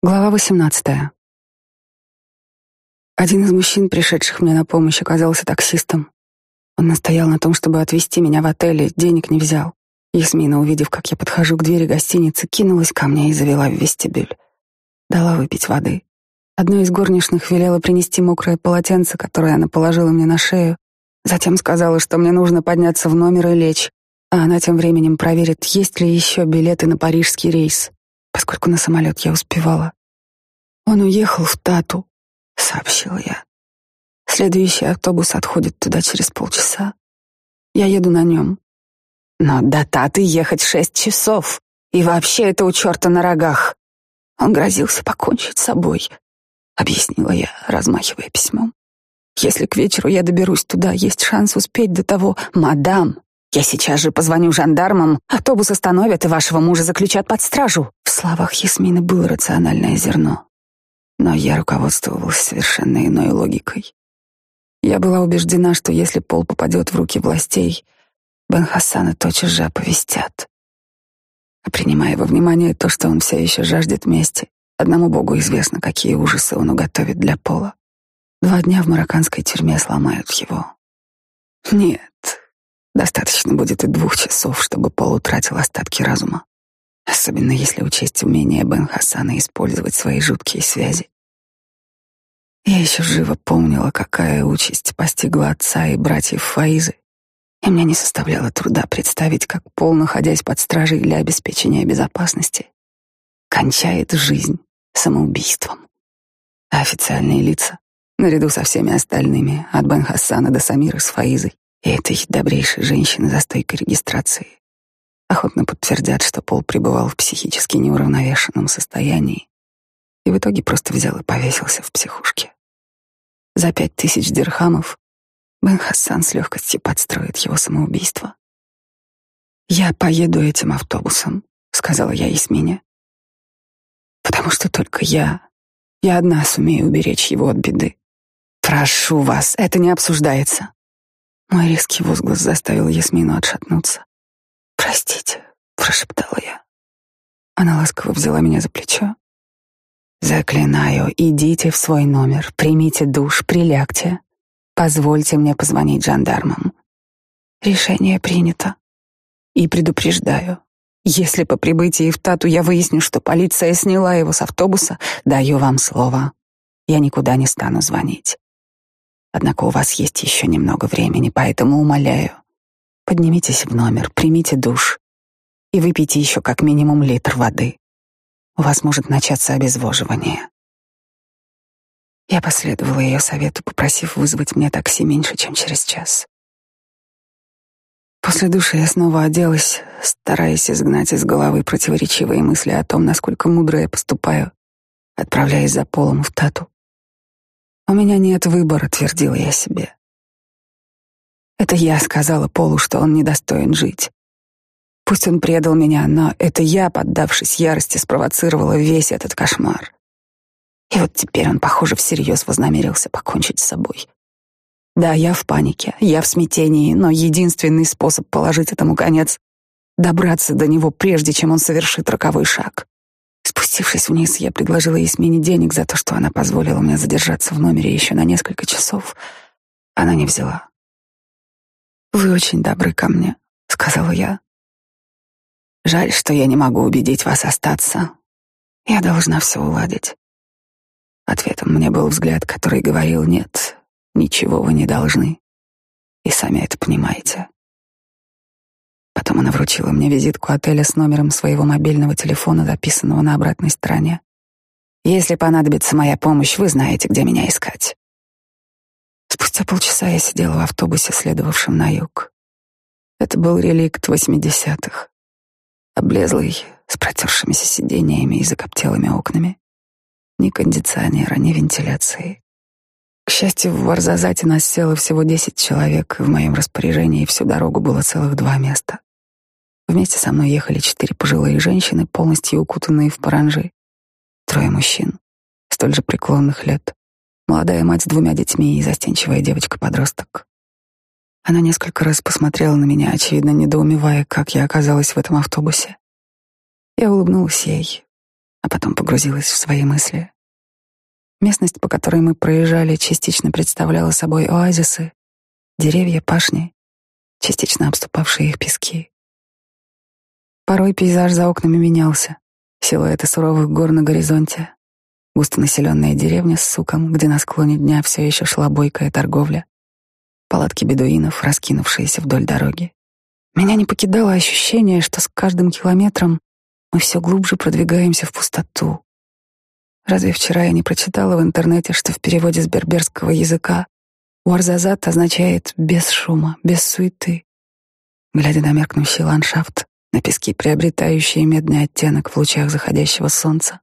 Глава 18. Один из мужчин, пришедших мне на помощь, оказался таксистом. Он настоял на том, чтобы отвезти меня в отель, и денег не взял. Ясмина, увидев, как я подхожу к двери гостиницы, кинулась ко мне и завела в вестибюль. Дала выпить воды. Одна из горничных велела принести мокрое полотенце, которое она положила мне на шею. Затем сказала, что мне нужно подняться в номер и лечь, а она тем временем проверит, есть ли еще билеты на парижский рейс поскольку на самолет я успевала. Он уехал в Тату, сообщила я. Следующий автобус отходит туда через полчаса. Я еду на нем. Но до Таты ехать шесть часов. И вообще это у черта на рогах. Он грозился покончить с собой, объяснила я, размахивая письмом. Если к вечеру я доберусь туда, есть шанс успеть до того. Мадам, я сейчас же позвоню жандармам, автобус остановят и вашего мужа заключат под стражу. В словах Ясмины было рациональное зерно. Но я руководствовалась совершенно иной логикой. Я была убеждена, что если Пол попадет в руки властей, Бен Хассана тотчас же оповестят. А принимая во внимание то, что он все еще жаждет мести, одному богу известно, какие ужасы он уготовит для Пола. Два дня в марокканской тюрьме сломают его. Нет, Достаточно будет и двух часов, чтобы Пол утратил остатки разума. Особенно если учесть умение Бен Хасана использовать свои жуткие связи. Я еще живо помнила, какая участь постигла отца и братьев Фаизы, и мне не составляло труда представить, как Пол, находясь под стражей для обеспечения безопасности, кончает жизнь самоубийством. А официальные лица, наряду со всеми остальными, от Бен Хассана до Самиры с Фаизой, и этой добрейшей женщины за стойкой регистрации охотно подтвердят, что Пол пребывал в психически неуравновешенном состоянии и в итоге просто взял и повесился в психушке. За пять тысяч дирхамов Бен Хассан с легкостью подстроит его самоубийство. «Я поеду этим автобусом», — сказала я Ясмине. «Потому что только я, я одна сумею уберечь его от беды. Прошу вас, это не обсуждается. Мой резкий возглас заставил Ясмину отшатнуться. «Простите», — прошептала я. Она ласково взяла меня за плечо. «Заклинаю, идите в свой номер, примите душ, прилягте. Позвольте мне позвонить жандармам. Решение принято. И предупреждаю, если по прибытии в Тату я выясню, что полиция сняла его с автобуса, даю вам слово. Я никуда не стану звонить. Однако у вас есть еще немного времени, поэтому умоляю, поднимитесь в номер, примите душ и выпейте еще как минимум литр воды. У вас может начаться обезвоживание. Я последовала ее совету, попросив вызвать мне такси меньше, чем через час. После душа я снова оделась, стараясь изгнать из головы противоречивые мысли о том, насколько мудро я поступаю, отправляясь за полом в тату. У меня нет выбора, твердила я себе. Это я сказала Полу, что он недостоин жить. Пусть он предал меня, но это я, поддавшись ярости, спровоцировала весь этот кошмар. И вот теперь он, похоже, всерьез вознамерился покончить с собой. Да, я в панике, я в смятении, но единственный способ положить этому конец — добраться до него, прежде чем он совершит роковой шаг. Спустившись вниз, я предложила Ясмине денег за то, что она позволила мне задержаться в номере еще на несколько часов. Она не взяла. «Вы очень добры ко мне», — сказала я. «Жаль, что я не могу убедить вас остаться. Я должна все уладить». Ответом мне был взгляд, который говорил «нет, ничего вы не должны, и сами это понимаете». Потом она вручила мне визитку отеля с номером своего мобильного телефона, записанного на обратной стороне. Если понадобится моя помощь, вы знаете, где меня искать. Спустя полчаса я сидела в автобусе, следовавшем на юг. Это был реликт восьмидесятых. Облезлый, с протершимися сидениями и закоптелыми окнами. Ни кондиционера, ни вентиляции. К счастью, в Варзазате нас село всего десять человек, и в моем распоряжении всю дорогу было целых два места. Вместе со мной ехали четыре пожилые женщины, полностью укутанные в паранжи. Трое мужчин, столь же преклонных лет. Молодая мать с двумя детьми и застенчивая девочка-подросток. Она несколько раз посмотрела на меня, очевидно, недоумевая, как я оказалась в этом автобусе. Я улыбнулась ей. а потом погрузилась в свои мысли. Местность, по которой мы проезжали, частично представляла собой оазисы, деревья, пашни, частично обступавшие их пески. Порой пейзаж за окнами менялся, силуэты суровых гор на горизонте, густонаселенная деревня с суком, где на склоне дня все еще шла бойкая торговля, палатки бедуинов, раскинувшиеся вдоль дороги. Меня не покидало ощущение, что с каждым километром мы все глубже продвигаемся в пустоту. Разве вчера я не прочитала в интернете, что в переводе с берберского языка Уарзазат означает «без шума, без суеты». Глядя на меркнущий ландшафт, на пески, приобретающие медный оттенок в лучах заходящего солнца,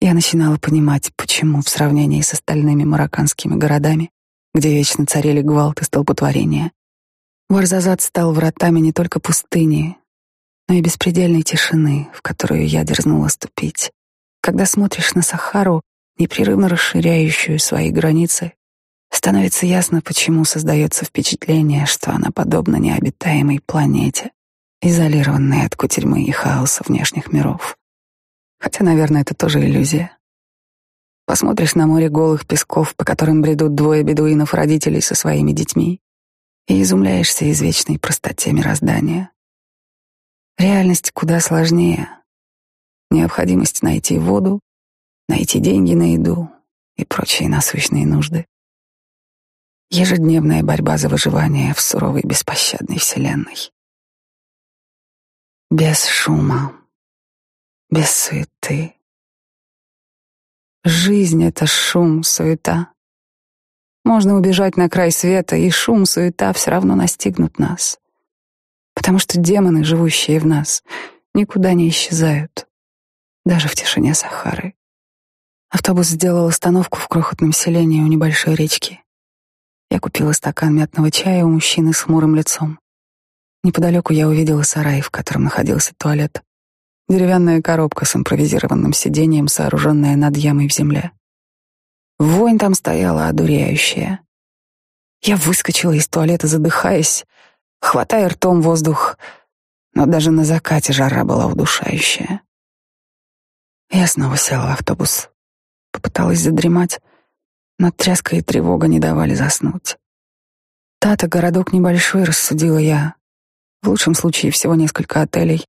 я начинала понимать, почему в сравнении с остальными марокканскими городами, где вечно царили гвалт и столпотворение, Уарзазат стал вратами не только пустыни, но и беспредельной тишины, в которую я дерзнула ступить. Когда смотришь на Сахару, непрерывно расширяющую свои границы, становится ясно, почему создается впечатление, что она подобна необитаемой планете, изолированной от кутерьмы и хаоса внешних миров. Хотя, наверное, это тоже иллюзия. Посмотришь на море голых песков, по которым бредут двое бедуинов-родителей со своими детьми, и изумляешься извечной простоте мироздания. Реальность куда сложнее. Необходимость найти воду, найти деньги на еду и прочие насущные нужды. Ежедневная борьба за выживание в суровой беспощадной вселенной. Без шума, без суеты. Жизнь — это шум, суета. Можно убежать на край света, и шум, суета все равно настигнут нас потому что демоны, живущие в нас, никуда не исчезают, даже в тишине Сахары. Автобус сделал остановку в крохотном селении у небольшой речки. Я купила стакан мятного чая у мужчины с хмурым лицом. Неподалеку я увидела сарай, в котором находился туалет. Деревянная коробка с импровизированным сиденьем, сооруженная над ямой в земле. Вонь там стояла одуряющая. Я выскочила из туалета, задыхаясь, хватая ртом воздух, но даже на закате жара была удушающая. Я снова села в автобус, попыталась задремать, но тряска и тревога не давали заснуть. Тата городок небольшой, рассудила я. В лучшем случае всего несколько отелей.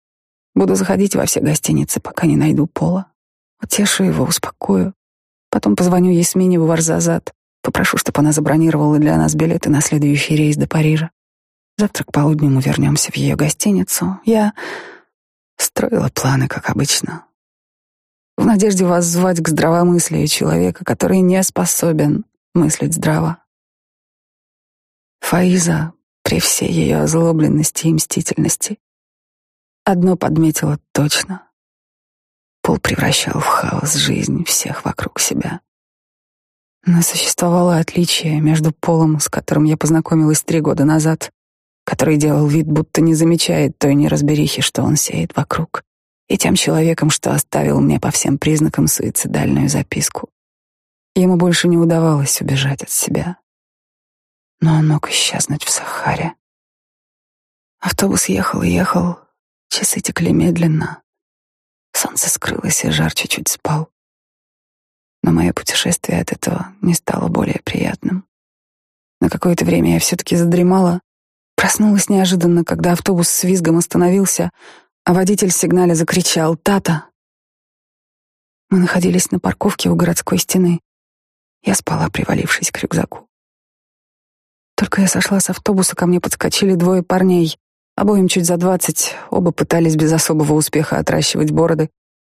Буду заходить во все гостиницы, пока не найду пола. Утешу его, успокою. Потом позвоню Ясмине в Варзазад, попрошу, чтобы она забронировала для нас билеты на следующий рейс до Парижа. Завтра к полудню мы вернемся в ее гостиницу. Я строила планы, как обычно, в надежде вас звать к здравомыслию человека, который не способен мыслить здраво. Фаиза, при всей ее озлобленности и мстительности, одно подметила точно. Пол превращал в хаос жизнь всех вокруг себя. Но существовало отличие между полом, с которым я познакомилась три года назад, который делал вид, будто не замечает той неразберихи, что он сеет вокруг, и тем человеком, что оставил мне по всем признакам суицидальную записку. Ему больше не удавалось убежать от себя. Но он мог исчезнуть в Сахаре. Автобус ехал и ехал, часы текли медленно. Солнце скрылось, и жар чуть-чуть спал. Но мое путешествие от этого не стало более приятным. На какое-то время я все-таки задремала, Проснулась неожиданно, когда автобус с визгом остановился, а водитель в сигнале закричал «Тата!». Мы находились на парковке у городской стены. Я спала, привалившись к рюкзаку. Только я сошла с автобуса, ко мне подскочили двое парней. Обоим чуть за двадцать, оба пытались без особого успеха отращивать бороды.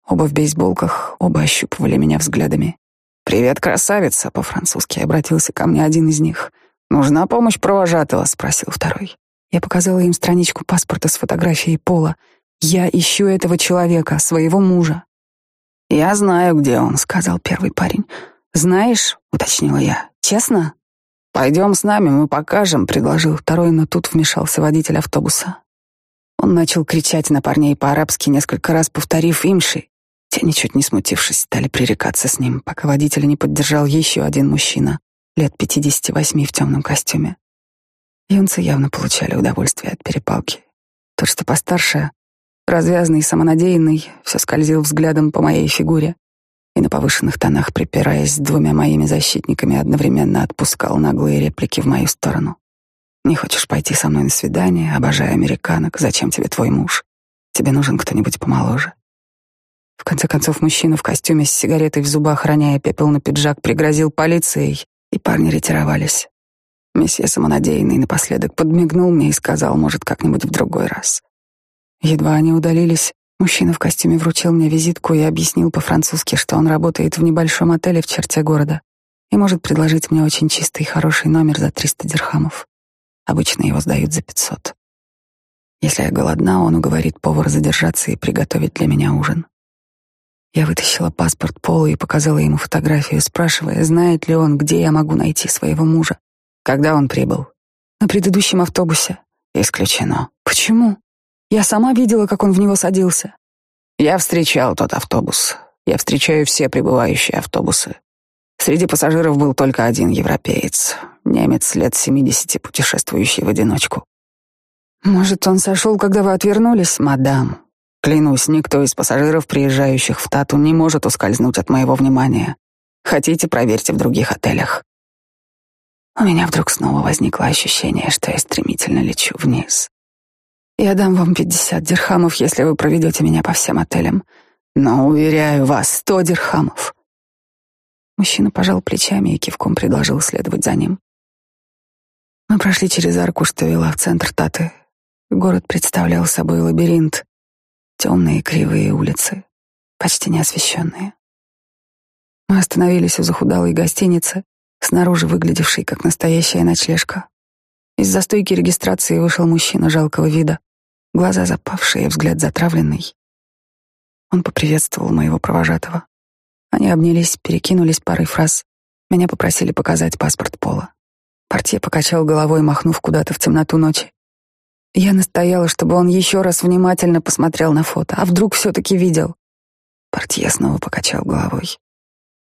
Оба в бейсболках, оба ощупывали меня взглядами. «Привет, красавица!» — по-французски обратился ко мне один из них — «Нужна помощь провожатого?» — спросил второй. Я показала им страничку паспорта с фотографией Пола. «Я ищу этого человека, своего мужа». «Я знаю, где он», — сказал первый парень. «Знаешь?» — уточнила я. «Честно?» «Пойдем с нами, мы покажем», — предложил второй, но тут вмешался водитель автобуса. Он начал кричать на парней по-арабски, несколько раз повторив «имши». Те, ничуть не смутившись, стали пререкаться с ним, пока водителя не поддержал еще один мужчина лет пятидесяти восьми в темном костюме. Юнцы явно получали удовольствие от перепалки. Тот, что постарше, Развязный, самонадеянный, все скользил взглядом по моей фигуре и на повышенных тонах, припираясь с двумя моими защитниками, одновременно отпускал наглые реплики в мою сторону. «Не хочешь пойти со мной на свидание? Обожаю американок. Зачем тебе твой муж? Тебе нужен кто-нибудь помоложе». В конце концов, мужчина в костюме с сигаретой в зубах, роняя пепел на пиджак, пригрозил полицией, и парни ретировались. Месье самонадеянный напоследок подмигнул мне и сказал, может, как-нибудь в другой раз. Едва они удалились, мужчина в костюме вручил мне визитку и объяснил по-французски, что он работает в небольшом отеле в черте города и может предложить мне очень чистый и хороший номер за 300 дирхамов. Обычно его сдают за 500. Если я голодна, он уговорит повара задержаться и приготовить для меня ужин. Я вытащила паспорт Пола и показала ему фотографию, спрашивая, знает ли он, где я могу найти своего мужа. Когда он прибыл? На предыдущем автобусе. Исключено. Почему? Я сама видела, как он в него садился. Я встречал тот автобус. Я встречаю все прибывающие автобусы. Среди пассажиров был только один европеец, немец лет семидесяти, путешествующий в одиночку. Может, он сошел, когда вы отвернулись, мадам? Клянусь, никто из пассажиров, приезжающих в Тату, не может ускользнуть от моего внимания. Хотите, проверьте в других отелях. У меня вдруг снова возникло ощущение, что я стремительно лечу вниз. Я дам вам пятьдесят дирхамов, если вы проведете меня по всем отелям. Но, уверяю вас, сто дирхамов. Мужчина пожал плечами и кивком предложил следовать за ним. Мы прошли через арку, что вела в центр Таты. Город представлял собой лабиринт, Темные кривые улицы, почти неосвещенные. Мы остановились у захудалой гостиницы, снаружи выглядевшей как настоящая ночлежка. Из-за стойки регистрации вышел мужчина жалкого вида, глаза запавшие, взгляд затравленный. Он поприветствовал моего провожатого. Они обнялись, перекинулись парой фраз. Меня попросили показать паспорт Пола. Портье покачал головой, махнув куда-то в темноту ночи. Я настояла, чтобы он еще раз внимательно посмотрел на фото, а вдруг все-таки видел. Портье снова покачал головой.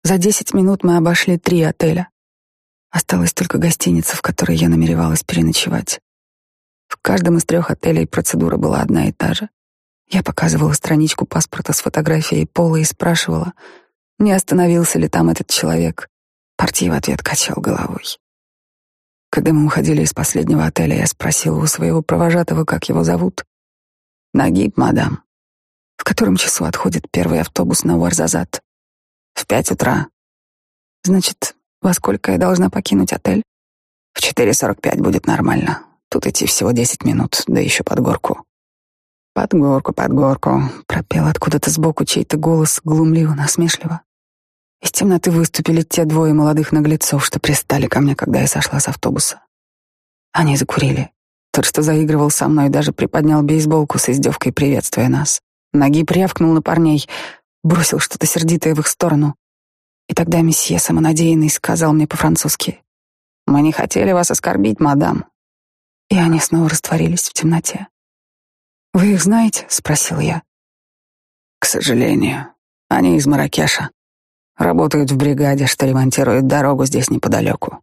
За десять минут мы обошли три отеля. Осталась только гостиница, в которой я намеревалась переночевать. В каждом из трех отелей процедура была одна и та же. Я показывала страничку паспорта с фотографией Пола и спрашивала, не остановился ли там этот человек. Портье в ответ качал головой. Когда мы уходили из последнего отеля, я спросила у своего провожатого, как его зовут. Нагиб, мадам. В котором часу отходит первый автобус на Уарзазад? В пять утра. Значит, во сколько я должна покинуть отель? В четыре сорок пять будет нормально. Тут идти всего десять минут, да еще под горку. Под горку, под горку, пропел откуда-то сбоку чей-то голос глумливо, насмешливо. Из темноты выступили те двое молодых наглецов, что пристали ко мне, когда я сошла с автобуса. Они закурили. Тот, что заигрывал со мной, даже приподнял бейсболку с издевкой, приветствуя нас. Ноги привкнул на парней, бросил что-то сердитое в их сторону. И тогда месье самонадеянный сказал мне по-французски. «Мы не хотели вас оскорбить, мадам». И они снова растворились в темноте. «Вы их знаете?» — спросил я. «К сожалению, они из Маракеша», Работают в бригаде, что ремонтирует дорогу здесь неподалеку.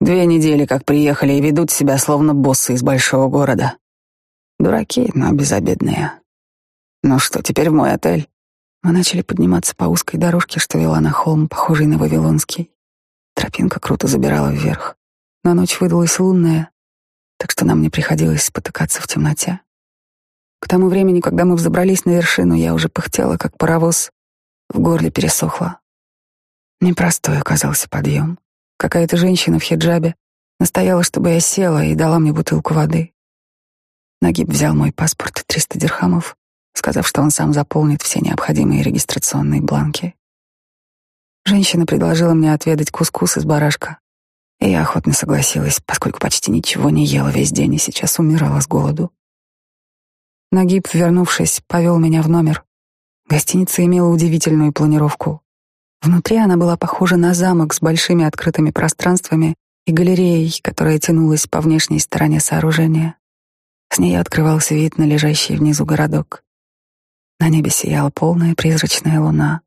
Две недели как приехали и ведут себя словно боссы из большого города. Дураки, но безобидные. Ну что, теперь в мой отель? Мы начали подниматься по узкой дорожке, что вела на холм, похожий на Вавилонский. Тропинка круто забирала вверх. Но ночь выдалась лунная, так что нам не приходилось спотыкаться в темноте. К тому времени, когда мы взобрались на вершину, я уже пыхтела, как паровоз. В горле пересохло. Непростой оказался подъем. Какая-то женщина в хиджабе настояла, чтобы я села и дала мне бутылку воды. Нагиб взял мой паспорт 300 дирхамов, сказав, что он сам заполнит все необходимые регистрационные бланки. Женщина предложила мне отведать кускус из барашка, и я охотно согласилась, поскольку почти ничего не ела весь день и сейчас умирала с голоду. Нагиб, вернувшись, повел меня в номер. Гостиница имела удивительную планировку. Внутри она была похожа на замок с большими открытыми пространствами и галереей, которая тянулась по внешней стороне сооружения. С нее открывался вид на лежащий внизу городок. На небе сияла полная призрачная луна.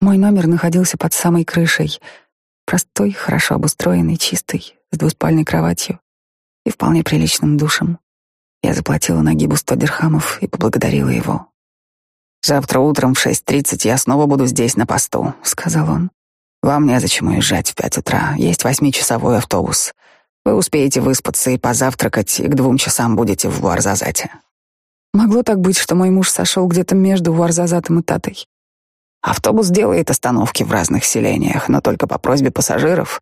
Мой номер находился под самой крышей, простой, хорошо обустроенный, чистый, с двуспальной кроватью и вполне приличным душем. Я заплатила Нагибу сто дирхамов и поблагодарила его. «Завтра утром в шесть тридцать я снова буду здесь на посту», — сказал он. «Вам незачем уезжать в пять утра. Есть восьмичасовой автобус. Вы успеете выспаться и позавтракать, и к двум часам будете в Варзазате». Могло так быть, что мой муж сошел где-то между Варзазатом и Татой. Автобус делает остановки в разных селениях, но только по просьбе пассажиров,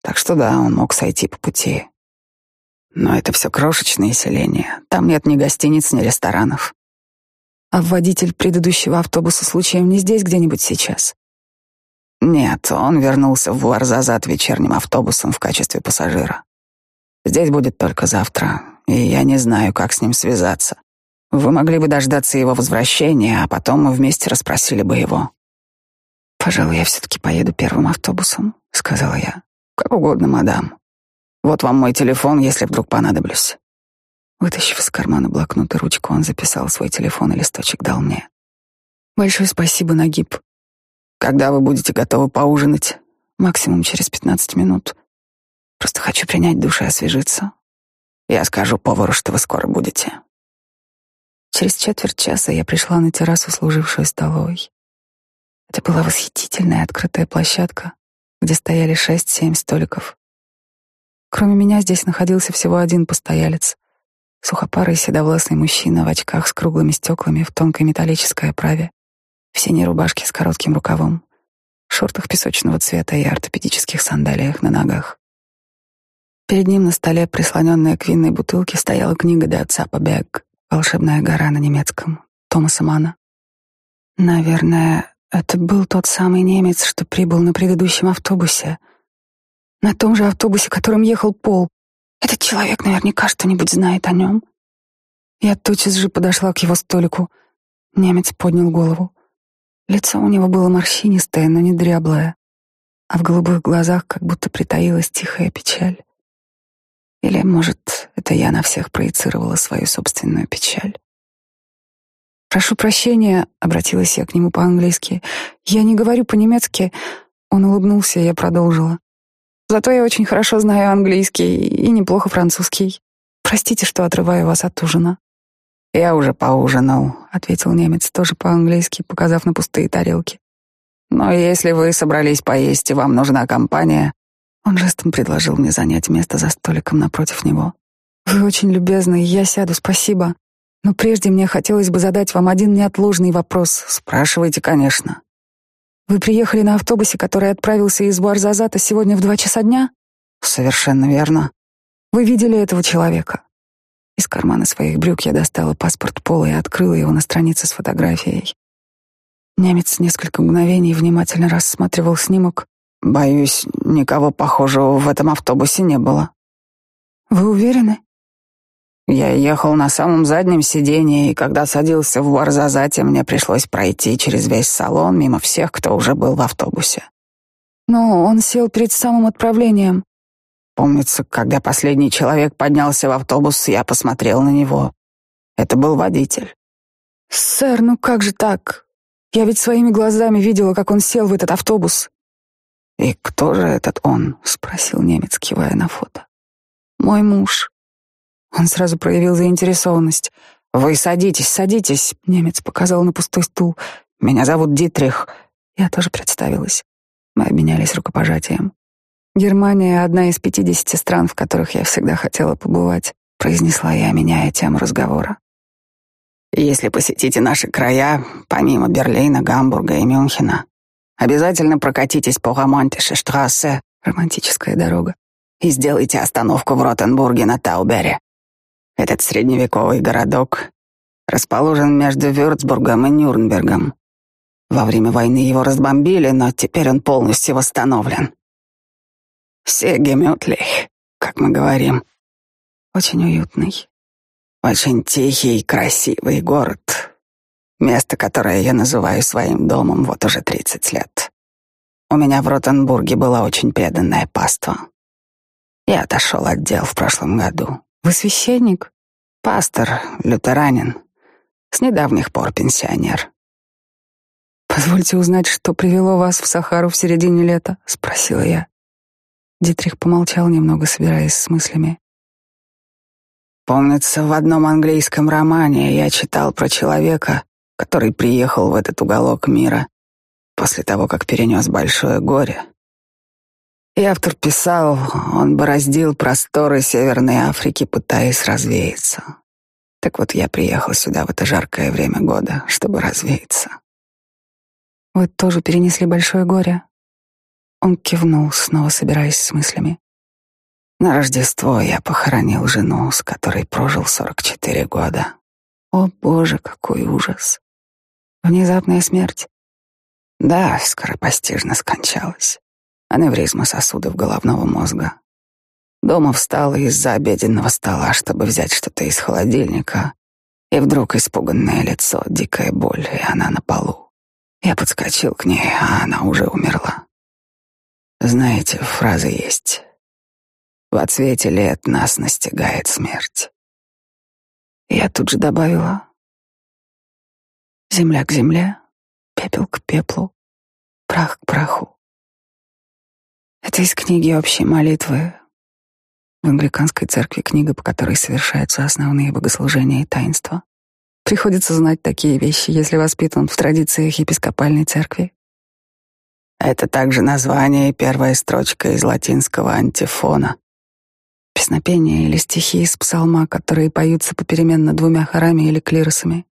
так что да, он мог сойти по пути. Но это все крошечные селения, там нет ни гостиниц, ни ресторанов. А водитель предыдущего автобуса случаем не здесь где-нибудь сейчас? Нет, он вернулся в Вуарзазат вечерним автобусом в качестве пассажира. Здесь будет только завтра, и я не знаю, как с ним связаться. Вы могли бы дождаться его возвращения, а потом мы вместе расспросили бы его. «Пожалуй, я все-таки поеду первым автобусом», — сказала я. «Как угодно, мадам. Вот вам мой телефон, если вдруг понадоблюсь». Вытащив из кармана блокнот и ручку, он записал свой телефон и листочек дал мне. «Большое спасибо, Нагиб. Когда вы будете готовы поужинать?» «Максимум через пятнадцать минут. Просто хочу принять душ и освежиться». «Я скажу повару, что вы скоро будете». Через четверть часа я пришла на террасу, служившую столовой. Это была восхитительная открытая площадка, где стояли шесть-семь столиков. Кроме меня здесь находился всего один постоялец. Сухопарый седовласый мужчина в очках с круглыми стеклами в тонкой металлической оправе, в синей рубашке с коротким рукавом, шортах песочного цвета и ортопедических сандалиях на ногах. Перед ним на столе, прислоненная к винной бутылке, стояла книга де отца Побег «Волшебная гора» на немецком, Томаса Мана. Наверное, это был тот самый немец, что прибыл на предыдущем автобусе. На том же автобусе, которым ехал Пол. Этот человек наверняка что-нибудь знает о нем. Я тотчас же подошла к его столику. Немец поднял голову. Лицо у него было морщинистое, но не дряблое, а в голубых глазах как будто притаилась тихая печаль. Или, может, это я на всех проецировала свою собственную печаль. «Прошу прощения», — обратилась я к нему по-английски. «Я не говорю по-немецки». Он улыбнулся, и я продолжила. «Зато я очень хорошо знаю английский и неплохо французский. Простите, что отрываю вас от ужина». «Я уже поужинал», — ответил немец, тоже по-английски, показав на пустые тарелки. «Но если вы собрались поесть и вам нужна компания, он жестом предложил мне занять место за столиком напротив него. «Вы очень любезны, я сяду, спасибо. Но прежде мне хотелось бы задать вам один неотложный вопрос». «Спрашивайте, конечно». «Вы приехали на автобусе, который отправился из Буарзазата сегодня в два часа дня?» «Совершенно верно». «Вы видели этого человека?» Из кармана своих брюк я достала паспорт Пола и открыла его на странице с фотографией. Немец несколько мгновений внимательно рассматривал снимок, Боюсь, никого похожего в этом автобусе не было. Вы уверены? Я ехал на самом заднем сидении, и когда садился в Варзазате, мне пришлось пройти через весь салон мимо всех, кто уже был в автобусе. Но он сел перед самым отправлением. Помнится, когда последний человек поднялся в автобус, я посмотрел на него. Это был водитель. Сэр, ну как же так? Я ведь своими глазами видела, как он сел в этот автобус. «И кто же этот он?» — спросил немец, кивая на фото. «Мой муж». Он сразу проявил заинтересованность. «Вы садитесь, садитесь», — немец показал на пустой стул. «Меня зовут Дитрих». Я тоже представилась. Мы обменялись рукопожатием. «Германия — одна из пятидесяти стран, в которых я всегда хотела побывать», — произнесла я, меняя тему разговора. «Если посетите наши края, помимо Берлина, Гамбурга и Мюнхена, Обязательно прокатитесь по Романтише штрассе, романтическая дорога, и сделайте остановку в Ротенбурге на Таубере. Этот средневековый городок расположен между Вюрцбургом и Нюрнбергом. Во время войны его разбомбили, но теперь он полностью восстановлен. Все гемютлих, как мы говорим. Очень уютный. Очень тихий и красивый город, Место, которое я называю своим домом вот уже тридцать лет. У меня в Ротенбурге была очень преданная паства. Я отошел от дел в прошлом году. Вы священник? Пастор, лютеранин. С недавних пор пенсионер. «Позвольте узнать, что привело вас в Сахару в середине лета?» — спросила я. Дитрих помолчал немного, собираясь с мыслями. Помнится, в одном английском романе я читал про человека, который приехал в этот уголок мира после того, как перенес большое горе. И автор писал, он бороздил просторы Северной Африки, пытаясь развеяться. Так вот, я приехал сюда в это жаркое время года, чтобы развеяться. Вы тоже перенесли большое горе? Он кивнул, снова собираясь с мыслями. На Рождество я похоронил жену, с которой прожил 44 года. О, боже, какой ужас. Внезапная смерть. Да, скоропостижно скончалась. Аневризма сосудов головного мозга. Дома встала из-за обеденного стола, чтобы взять что-то из холодильника, и вдруг испуганное лицо, дикая боль, и она на полу. Я подскочил к ней, а она уже умерла. Знаете, фраза есть. В отсвете лет нас настигает смерть. Я тут же добавила. Земля к земле, пепел к пеплу, прах к праху. Это из книги общей молитвы. В англиканской церкви книга, по которой совершаются основные богослужения и таинства. Приходится знать такие вещи, если воспитан в традициях епископальной церкви. Это также название и первая строчка из латинского антифона. Песнопения или стихи из псалма, которые поются попеременно двумя хорами или клиросами.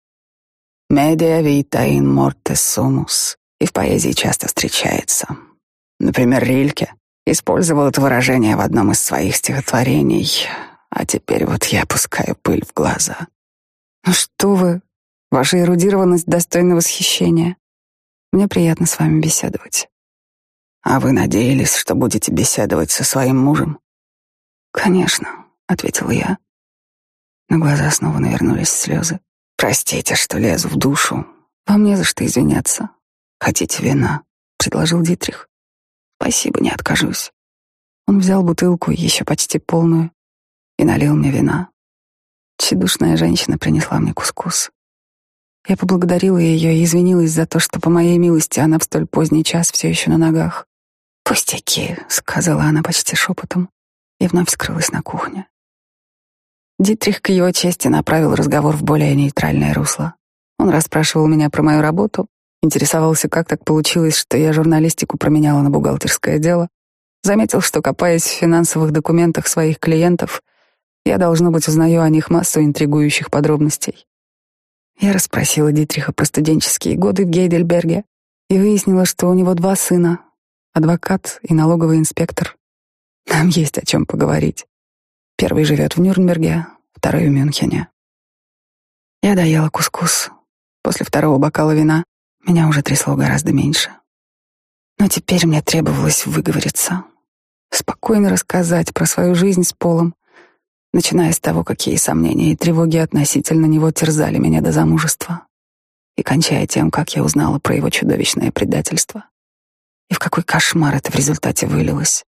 Media vita in morte sumus и в поэзии часто встречается. Например, Рильке использовал это выражение в одном из своих стихотворений, а теперь вот я пускаю пыль в глаза. Ну что вы, ваша эрудированность достойна восхищения. Мне приятно с вами беседовать. А вы надеялись, что будете беседовать со своим мужем? Конечно, ответил я. На глаза снова навернулись слезы. Простите, что лезу в душу. Вам не за что извиняться. Хотите вина? предложил Дитрих. Спасибо, не откажусь. Он взял бутылку, еще почти полную, и налил мне вина. Тщедушная женщина принесла мне кускус. Я поблагодарила ее и извинилась за то, что по моей милости она в столь поздний час все еще на ногах. «Пустяки», — сказала она почти шепотом, и вновь скрылась на кухне. Дитрих к его чести направил разговор в более нейтральное русло. Он расспрашивал меня про мою работу, интересовался, как так получилось, что я журналистику променяла на бухгалтерское дело, заметил, что, копаясь в финансовых документах своих клиентов, я, должно быть, узнаю о них массу интригующих подробностей. Я расспросила Дитриха про студенческие годы в Гейдельберге и выяснила, что у него два сына — адвокат и налоговый инспектор. Нам есть о чем поговорить. Первый живет в Нюрнберге, второй в Мюнхене. Я доела кускус. После второго бокала вина меня уже трясло гораздо меньше. Но теперь мне требовалось выговориться, спокойно рассказать про свою жизнь с Полом, начиная с того, какие сомнения и тревоги относительно него терзали меня до замужества, и кончая тем, как я узнала про его чудовищное предательство, и в какой кошмар это в результате вылилось.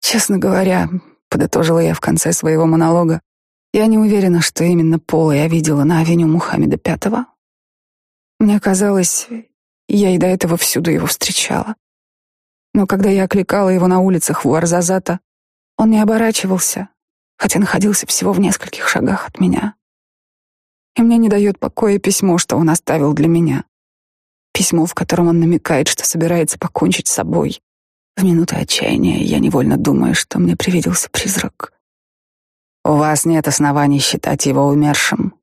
Честно говоря, подытожила я в конце своего монолога, я не уверена, что именно Пола я видела на авеню Мухаммеда Пятого. Мне казалось, я и до этого всюду его встречала. Но когда я окликала его на улицах в Уарзазата, он не оборачивался, хотя находился всего в нескольких шагах от меня. И мне не дает покоя письмо, что он оставил для меня. Письмо, в котором он намекает, что собирается покончить с собой. В минуты отчаяния я невольно думаю, что мне привиделся призрак. У вас нет оснований считать его умершим.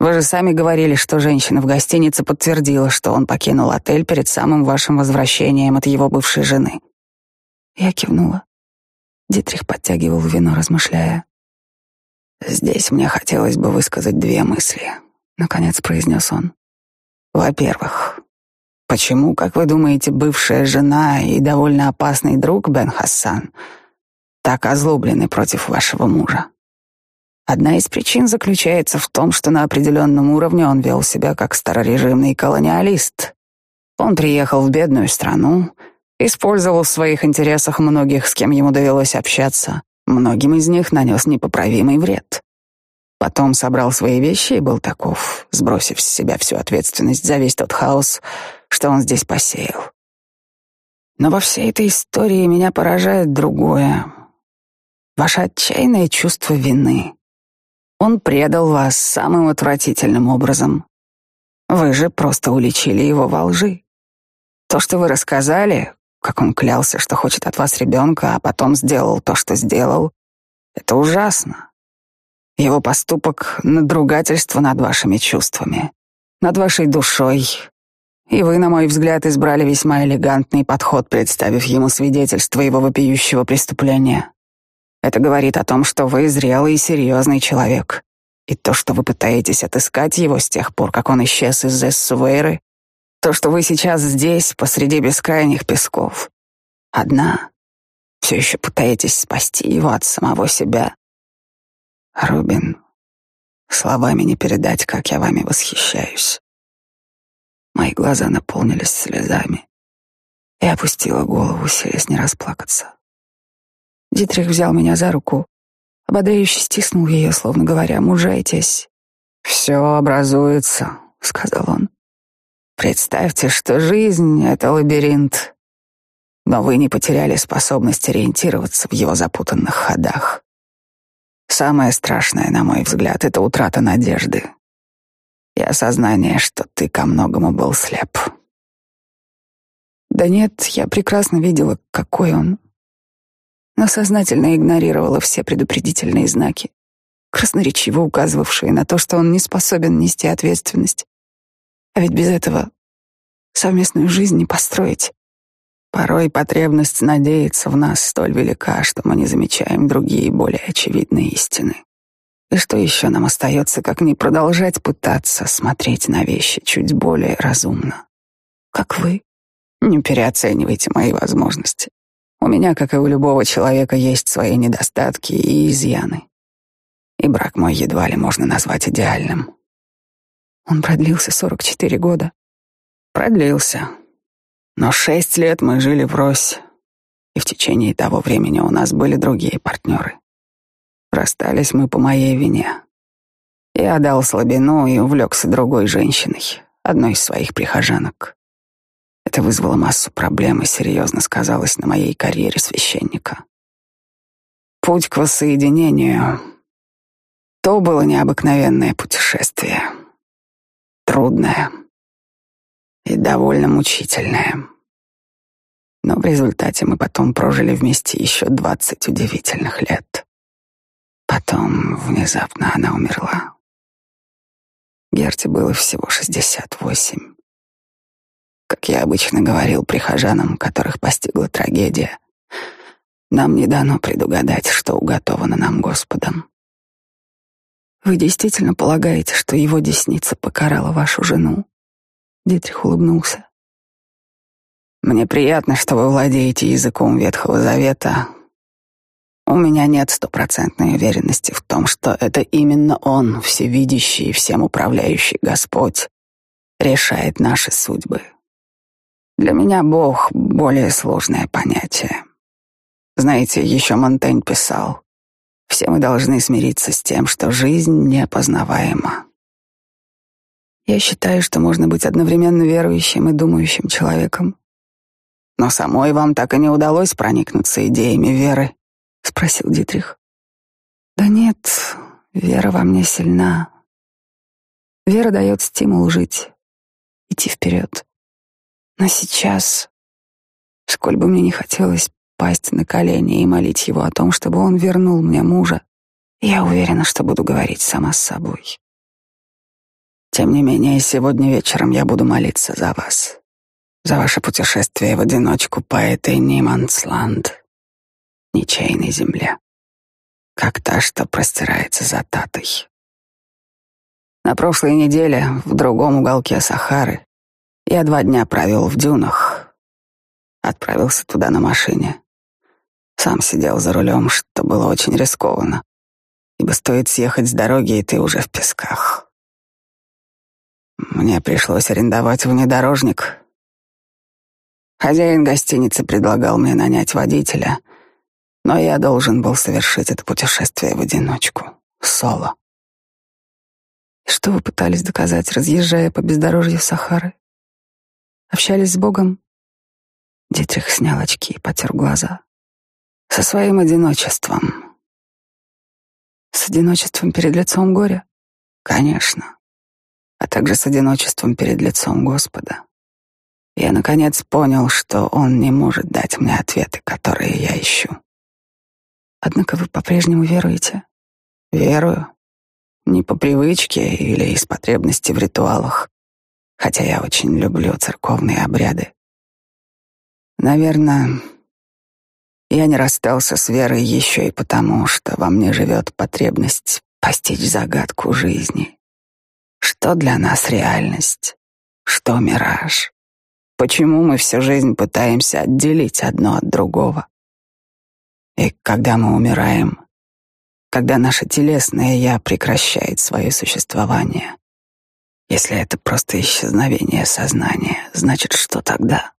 Вы же сами говорили, что женщина в гостинице подтвердила, что он покинул отель перед самым вашим возвращением от его бывшей жены. Я кивнула. Дитрих подтягивал вино, размышляя. «Здесь мне хотелось бы высказать две мысли», — наконец произнес он. «Во-первых, почему, как вы думаете, бывшая жена и довольно опасный друг Бен Хассан так озлоблены против вашего мужа? Одна из причин заключается в том, что на определенном уровне он вел себя как старорежимный колониалист. Он приехал в бедную страну, Использовал в своих интересах многих, с кем ему довелось общаться. Многим из них нанес непоправимый вред. Потом собрал свои вещи и был таков, сбросив с себя всю ответственность за весь тот хаос, что он здесь посеял. Но во всей этой истории меня поражает другое. Ваше отчаянное чувство вины. Он предал вас самым отвратительным образом. Вы же просто уличили его во лжи. То, что вы рассказали, как он клялся, что хочет от вас ребенка, а потом сделал то, что сделал, это ужасно. Его поступок — надругательство над вашими чувствами, над вашей душой. И вы, на мой взгляд, избрали весьма элегантный подход, представив ему свидетельство его вопиющего преступления. Это говорит о том, что вы зрелый и серьезный человек. И то, что вы пытаетесь отыскать его с тех пор, как он исчез из Эссуэйры, то, что вы сейчас здесь, посреди бескрайних песков, одна, все еще пытаетесь спасти его от самого себя. Рубин, словами не передать, как я вами восхищаюсь. Мои глаза наполнились слезами. Я опустила голову, селись не расплакаться. Дитрих взял меня за руку, ободряюще стиснул ее, словно говоря, «Мужайтесь». «Все образуется», — сказал он. «Представьте, что жизнь — это лабиринт, но вы не потеряли способность ориентироваться в его запутанных ходах. Самое страшное, на мой взгляд, это утрата надежды и осознание, что ты ко многому был слеп. Да нет, я прекрасно видела, какой он, но сознательно игнорировала все предупредительные знаки, красноречиво указывавшие на то, что он не способен нести ответственность. А ведь без этого совместную жизнь не построить. Порой потребность надеяться в нас столь велика, что мы не замечаем другие более очевидные истины. И что еще нам остается, как не продолжать пытаться смотреть на вещи чуть более разумно? Как вы? Не переоценивайте мои возможности. У меня, как и у любого человека, есть свои недостатки и изъяны. И брак мой едва ли можно назвать идеальным. Он продлился 44 года. Продлился, но шесть лет мы жили врозь, и в течение того времени у нас были другие партнеры. Расстались мы по моей вине. Я дал слабину и увлекся другой женщиной, одной из своих прихожанок. Это вызвало массу проблем и серьезно сказалось на моей карьере священника. Путь к воссоединению — то было необыкновенное путешествие. Трудное, и довольно мучительное. Но в результате мы потом прожили вместе еще двадцать удивительных лет. Потом внезапно она умерла. Герте было всего шестьдесят восемь. Как я обычно говорил прихожанам, которых постигла трагедия, нам не дано предугадать, что уготовано нам Господом. Вы действительно полагаете, что его десница покарала вашу жену? Дитрих улыбнулся. Мне приятно, что вы владеете языком Ветхого Завета. У меня нет стопроцентной уверенности в том, что это именно Он, всевидящий и всем управляющий Господь, решает наши судьбы. Для меня Бог — более сложное понятие. Знаете, еще Монтень писал, все мы должны смириться с тем, что жизнь непознаваема. Я считаю, что можно быть одновременно верующим и думающим человеком. Но самой вам так и не удалось проникнуться идеями веры, спросил Дитрих. Да нет, вера во мне сильна. Вера дает стимул жить, идти вперед. Но сейчас, сколь бы мне не хотелось пасть на колени и молить его о том, чтобы он вернул мне мужа, я уверена, что буду говорить сама с собой. Тем не менее, сегодня вечером я буду молиться за вас, за ваше путешествие в одиночку по этой Нимансланд, ничейной земле, как та, что простирается за Татой. На прошлой неделе в другом уголке Сахары я два дня провел в дюнах, отправился туда на машине. Сам сидел за рулем, что было очень рискованно, ибо стоит съехать с дороги, и ты уже в песках. Мне пришлось арендовать внедорожник. Хозяин гостиницы предлагал мне нанять водителя, но я должен был совершить это путешествие в одиночку, соло. И что вы пытались доказать, разъезжая по бездорожью Сахары? Общались с Богом? Дитрих снял очки и потер глаза. Со своим одиночеством, С одиночеством перед лицом горя? Конечно. А также с одиночеством перед лицом Господа. Я, наконец, понял, что Он не может дать мне ответы, которые я ищу. Однако вы по-прежнему веруете? Верую. Не по привычке или из потребности в ритуалах, хотя я очень люблю церковные обряды. Наверное, я не расстался с верой еще и потому, что во мне живет потребность постичь загадку жизни. Что для нас реальность? Что мираж? Почему мы всю жизнь пытаемся отделить одно от другого? И когда мы умираем, когда наше телесное «я» прекращает свое существование, если это просто исчезновение сознания, значит, что тогда?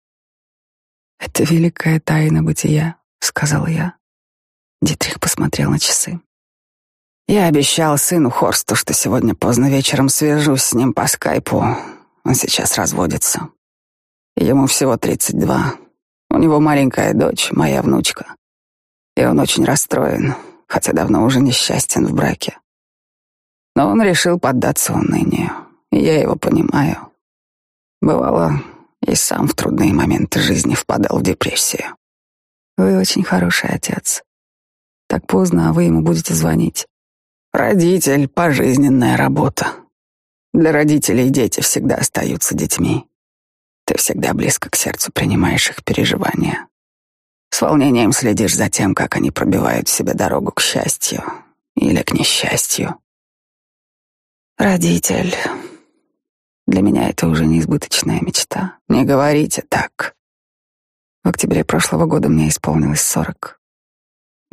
«Это великая тайна бытия», — сказал я. Дитрих посмотрел на часы. Я обещал сыну Хорсту, что сегодня поздно вечером свяжусь с ним по скайпу. Он сейчас разводится. Ему всего 32. У него маленькая дочь, моя внучка. И он очень расстроен, хотя давно уже несчастен в браке. Но он решил поддаться унынию, я его понимаю. Бывало, и сам в трудные моменты жизни впадал в депрессию. Вы очень хороший отец. Так поздно, а вы ему будете звонить. Родитель — пожизненная работа. Для родителей дети всегда остаются детьми. Ты всегда близко к сердцу принимаешь их переживания. С волнением следишь за тем, как они пробивают себе дорогу к счастью или к несчастью. Родитель. Для меня это уже неизбыточная мечта. Не говорите так. В октябре прошлого года мне исполнилось сорок.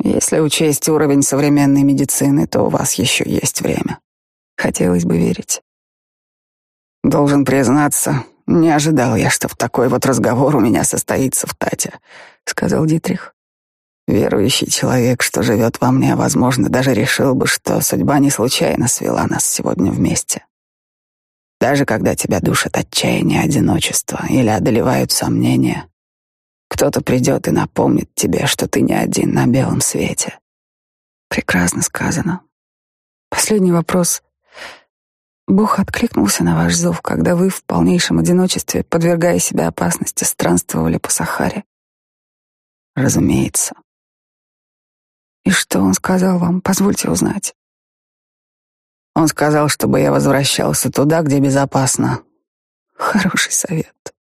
Если учесть уровень современной медицины, то у вас еще есть время. Хотелось бы верить. Должен признаться, не ожидал я, что в такой вот разговор у меня состоится в Тате, сказал Дитрих. Верующий человек, что живет во мне, возможно, даже решил бы, что судьба не случайно свела нас сегодня вместе. Даже когда тебя душат отчаяние, одиночество или одолевают сомнения, кто-то придет и напомнит тебе, что ты не один на белом свете. Прекрасно сказано. Последний вопрос. Бог откликнулся на ваш зов, когда вы в полнейшем одиночестве, подвергая себя опасности, странствовали по Сахаре. Разумеется. И что он сказал вам? Позвольте узнать. Он сказал, чтобы я возвращался туда, где безопасно. Хороший совет.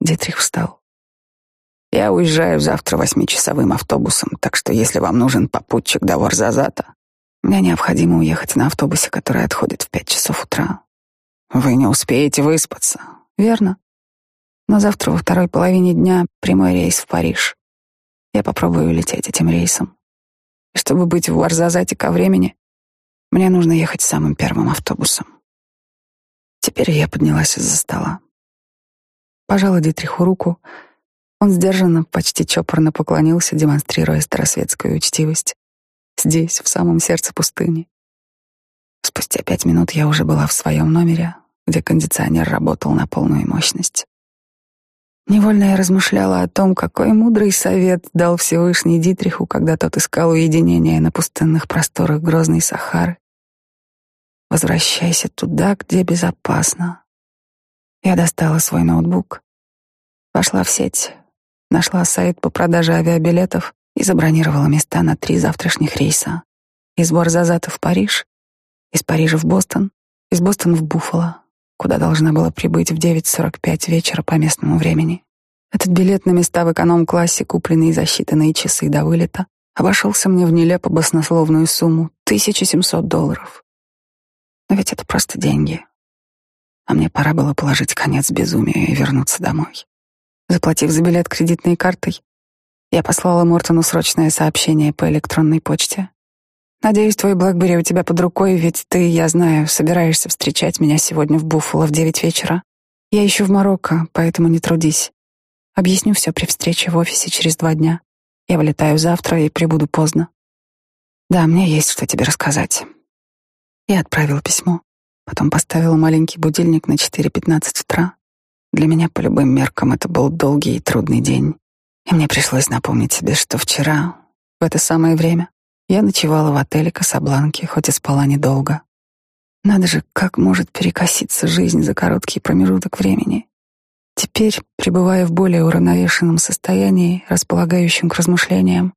Дитрих встал. Я уезжаю завтра восьмичасовым автобусом, так что если вам нужен попутчик до Варзазата, мне необходимо уехать на автобусе, который отходит в пять часов утра. Вы не успеете выспаться. Верно. Но завтра во второй половине дня прямой рейс в Париж. Я попробую лететь этим рейсом. Чтобы быть в Варзазате ко времени, мне нужно ехать самым первым автобусом. Теперь я поднялась из-за стола. Пожала Дитриху руку. Он сдержанно, почти чопорно поклонился, демонстрируя старосветскую учтивость. Здесь, в самом сердце пустыни. Спустя пять минут я уже была в своем номере, где кондиционер работал на полную мощность. Невольно я размышляла о том, какой мудрый совет дал Всевышний Дитриху, когда тот искал уединения на пустынных просторах грозной Сахары. Возвращайся туда, где безопасно. Я достала свой ноутбук, пошла в сеть, нашла сайт по продаже авиабилетов и забронировала места на три завтрашних рейса. Из Борзазата в Париж, из Парижа в Бостон, из Бостона в Буффало, куда должна была прибыть в 9.45 вечера по местному времени. Этот билет на места в эконом-классе, купленный за считанные часы до вылета, обошелся мне в нелепо баснословную сумму — 1700 долларов. Но ведь это просто деньги. А мне пора было положить конец безумию и вернуться домой. Заплатив за билет кредитной картой, я послала Мортону срочное сообщение по электронной почте. Надеюсь, твой Блэкбери у тебя под рукой, ведь ты, я знаю, собираешься встречать меня сегодня в Буффало в девять вечера. Я еще в Марокко, поэтому не трудись. Объясню все при встрече в офисе через два дня. Я вылетаю завтра и прибуду поздно. Да, мне есть что тебе рассказать. Я отправила письмо, потом поставила маленький будильник на 4.15 утра. Для меня по любым меркам это был долгий и трудный день, и мне пришлось напомнить себе, что вчера, в это самое время, Я ночевала в отеле Касабланки, хоть и спала недолго. Надо же, как может перекоситься жизнь за короткий промежуток времени. Теперь, пребывая в более уравновешенном состоянии, располагающем к размышлениям,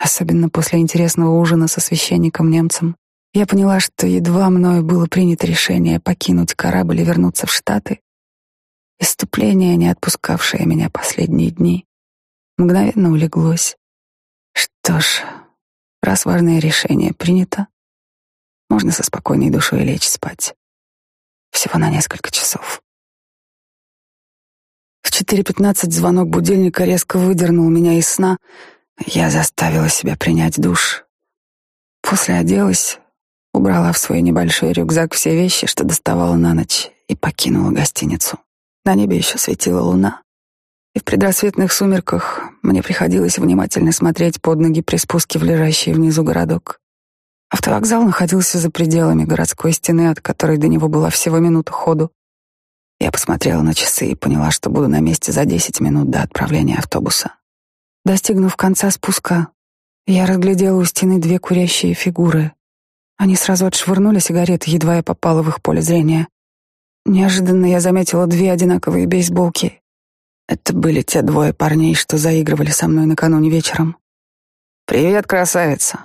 особенно после интересного ужина со священником-немцем, я поняла, что едва мною было принято решение покинуть корабль и вернуться в Штаты, иступление, не отпускавшее меня последние дни, мгновенно улеглось. Что ж, раз важное решение принято, можно со спокойной душой лечь спать. Всего на несколько часов. В 4.15 звонок будильника резко выдернул меня из сна. Я заставила себя принять душ. После оделась, убрала в свой небольшой рюкзак все вещи, что доставала на ночь, и покинула гостиницу. На небе еще светила луна. И в предрассветных сумерках мне приходилось внимательно смотреть под ноги при спуске в лежащий внизу городок. Автовокзал находился за пределами городской стены, от которой до него была всего минута ходу. Я посмотрела на часы и поняла, что буду на месте за десять минут до отправления автобуса. Достигнув конца спуска, я разглядела у стены две курящие фигуры. Они сразу отшвырнули сигареты, едва я попала в их поле зрения. Неожиданно я заметила две одинаковые бейсболки. Это были те двое парней, что заигрывали со мной накануне вечером. «Привет, красавица!»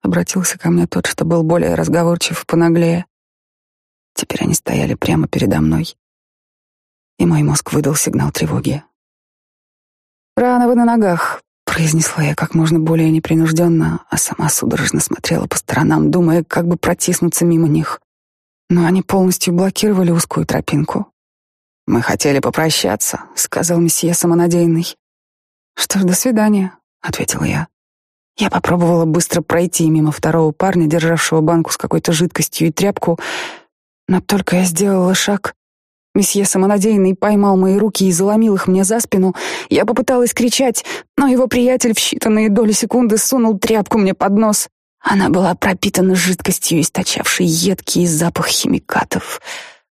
Обратился ко мне тот, что был более разговорчив понаглее. Теперь они стояли прямо передо мной. И мой мозг выдал сигнал тревоги. «Рано вы на ногах», — произнесла я как можно более непринужденно, а сама судорожно смотрела по сторонам, думая, как бы протиснуться мимо них. Но они полностью блокировали узкую тропинку. «Мы хотели попрощаться», — сказал месье самонадеянный. «Что ж, до свидания», — ответила я. Я попробовала быстро пройти мимо второго парня, державшего банку с какой-то жидкостью и тряпку, но только я сделала шаг, месье самонадеянный поймал мои руки и заломил их мне за спину. Я попыталась кричать, но его приятель в считанные доли секунды сунул тряпку мне под нос. Она была пропитана жидкостью, источавшей едкий запах химикатов.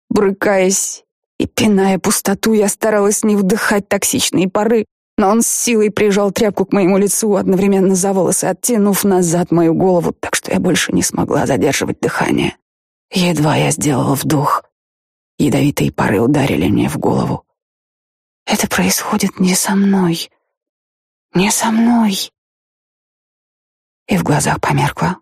Брыкаясь и пиная пустоту, я старалась не вдыхать токсичные пары, но он с силой прижал тряпку к моему лицу, одновременно за волосы оттянув назад мою голову, так что я больше не смогла задерживать дыхание. Едва я сделала вдох, ядовитые пары ударили мне в голову. Это происходит не со мной. Не со мной. И в глазах померкло.